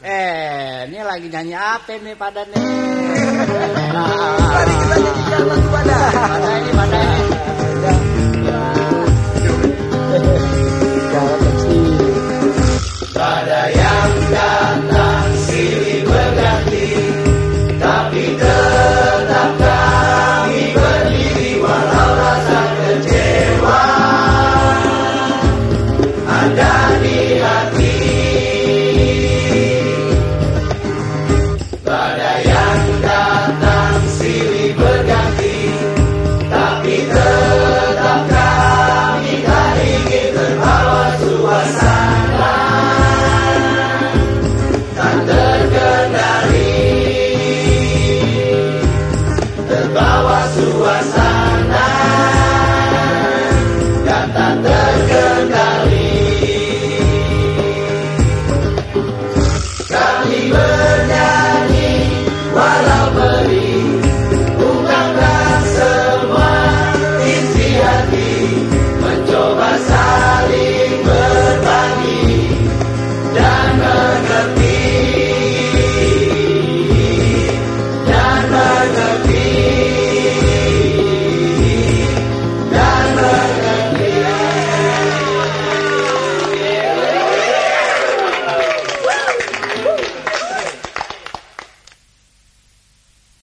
Eh, ini lagi nyanyi apa nih pada nih? Mari kita nyanyi jalan pada. Pada ini pada. Jalan. Pada yang datang silih berganti, tapi tetap kami berdiri walau rasa kecewa. Ada di Pada yang datang silih berganti. Tapi tetap kami tak ingin terbawa suasana. Tak terkendali. Terbawa suasana.